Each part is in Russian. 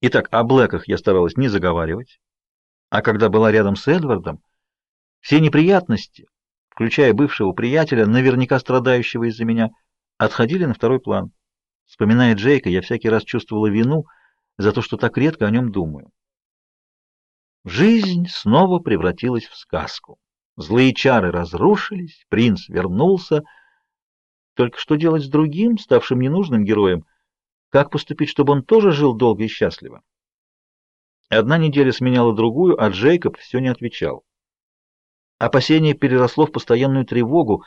Итак, о Блэках я старалась не заговаривать, а когда была рядом с Эдвардом, все неприятности, включая бывшего приятеля, наверняка страдающего из-за меня, отходили на второй план. Вспоминая Джейка, я всякий раз чувствовала вину за то, что так редко о нем думаю. Жизнь снова превратилась в сказку. Злые чары разрушились, принц вернулся. Только что делать с другим, ставшим ненужным героем? Как поступить, чтобы он тоже жил долго и счастливо? Одна неделя сменяла другую, а Джейкоб все не отвечал. Опасение переросло в постоянную тревогу,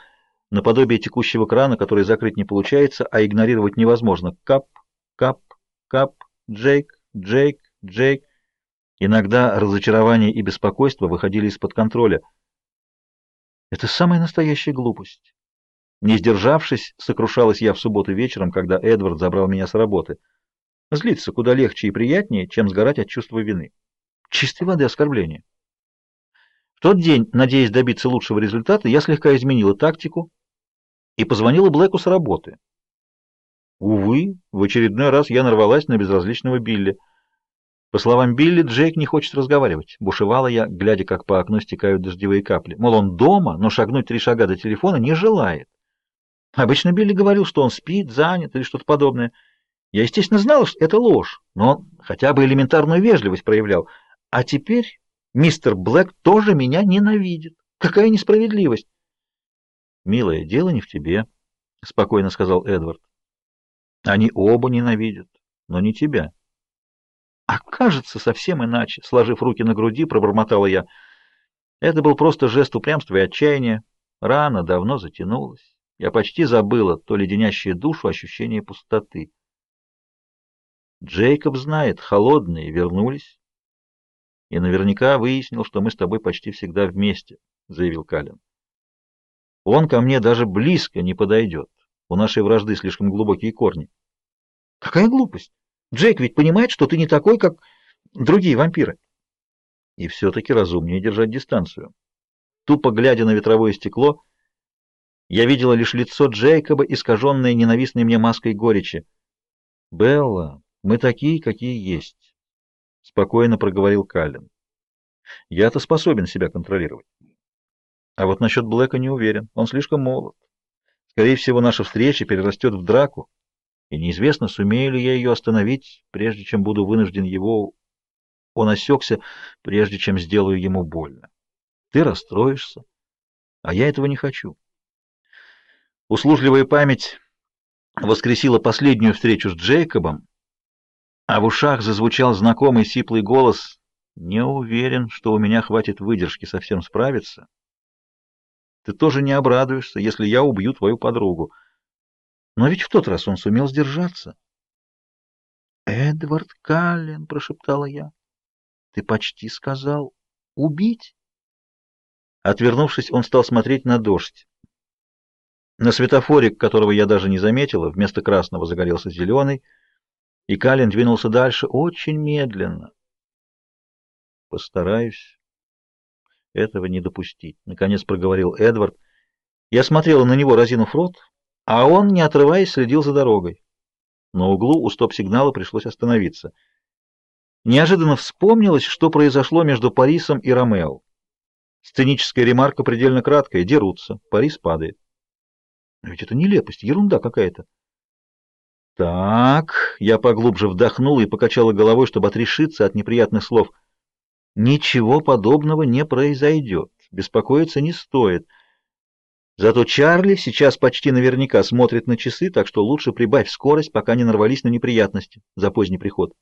наподобие текущего крана, который закрыть не получается, а игнорировать невозможно. Кап, кап, кап, Джейк, Джейк, Джейк. Иногда разочарование и беспокойство выходили из-под контроля. Это самая настоящая глупость. Не сдержавшись, сокрушалась я в субботу вечером, когда Эдвард забрал меня с работы. Злиться куда легче и приятнее, чем сгорать от чувства вины. Чистой воды оскорбление. В тот день, надеясь добиться лучшего результата, я слегка изменила тактику и позвонила Блэку с работы. Увы, в очередной раз я нарвалась на безразличного Билли. По словам Билли, Джейк не хочет разговаривать. Бушевала я, глядя, как по окну стекают дождевые капли. Мол, он дома, но шагнуть три шага до телефона не желает. Обычно Билли говорил, что он спит, занят или что-то подобное. Я, естественно, знала, что это ложь, но он хотя бы элементарную вежливость проявлял. А теперь мистер Блэк тоже меня ненавидит. Какая несправедливость! «Милое, дело не в тебе», — спокойно сказал Эдвард. «Они оба ненавидят, но не тебя». «А кажется, совсем иначе», — сложив руки на груди, пробормотала я. Это был просто жест упрямства и отчаяния. Рана давно затянулась. Я почти забыла то леденящее душу ощущение пустоты. Джейкоб знает, холодные вернулись. И наверняка выяснил, что мы с тобой почти всегда вместе, — заявил Калин. Он ко мне даже близко не подойдет. У нашей вражды слишком глубокие корни. Какая глупость! Джейк ведь понимает, что ты не такой, как другие вампиры. И все-таки разумнее держать дистанцию. Тупо глядя на ветровое стекло, я видела лишь лицо Джейкоба, искаженное ненавистной мне маской горечи. «Белла, мы такие, какие есть», — спокойно проговорил Каллен. «Я-то способен себя контролировать. А вот насчет Блэка не уверен. Он слишком молод. Скорее всего, наша встреча перерастет в драку, и неизвестно, сумею ли я ее остановить, прежде чем буду вынужден его... Он осекся, прежде чем сделаю ему больно. Ты расстроишься, а я этого не хочу. Услужливая память воскресила последнюю встречу с Джейкобом, а в ушах зазвучал знакомый сиплый голос «Не уверен, что у меня хватит выдержки совсем справиться». Ты тоже не обрадуешься, если я убью твою подругу. Но ведь в тот раз он сумел сдержаться. «Эдвард Каллен», — прошептала я, — «ты почти сказал убить?» Отвернувшись, он стал смотреть на дождь. На светофоре, которого я даже не заметила, вместо красного загорелся зеленый, и Каллен двинулся дальше очень медленно. «Постараюсь этого не допустить, — наконец проговорил Эдвард. Я смотрела на него, разинув рот, а он, не отрываясь, следил за дорогой. На углу у стоп-сигнала пришлось остановиться. Неожиданно вспомнилось, что произошло между Парисом и Ромео. Сценическая ремарка предельно краткая. Дерутся. Парис падает. Но ведь это нелепость, ерунда какая-то. Так, я поглубже вдохнула и покачала головой, чтобы отрешиться от неприятных слов — Ничего подобного не произойдет. Беспокоиться не стоит. Зато Чарли сейчас почти наверняка смотрит на часы, так что лучше прибавь скорость, пока не нарвались на неприятности за поздний приход.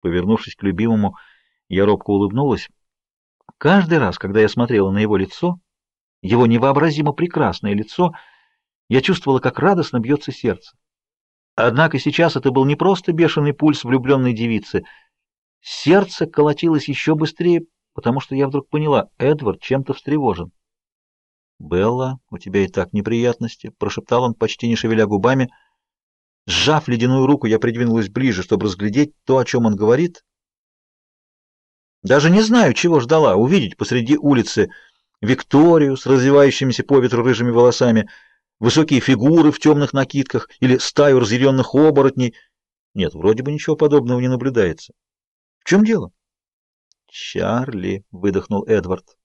Повернувшись к любимому, я робко улыбнулась. Каждый раз, когда я смотрела на его лицо, его невообразимо прекрасное лицо, я чувствовала, как радостно бьется сердце. Однако сейчас это был не просто бешеный пульс влюбленной девицы — Сердце колотилось еще быстрее, потому что я вдруг поняла, Эдвард чем-то встревожен. «Белла, у тебя и так неприятности», — прошептал он, почти не шевеля губами. Сжав ледяную руку, я придвинулась ближе, чтобы разглядеть то, о чем он говорит. Даже не знаю, чего ждала, увидеть посреди улицы Викторию с развивающимися по ветру рыжими волосами, высокие фигуры в темных накидках или стаю разъяренных оборотней. Нет, вроде бы ничего подобного не наблюдается. В чем дело? Чарли, выдохнул Эдвард.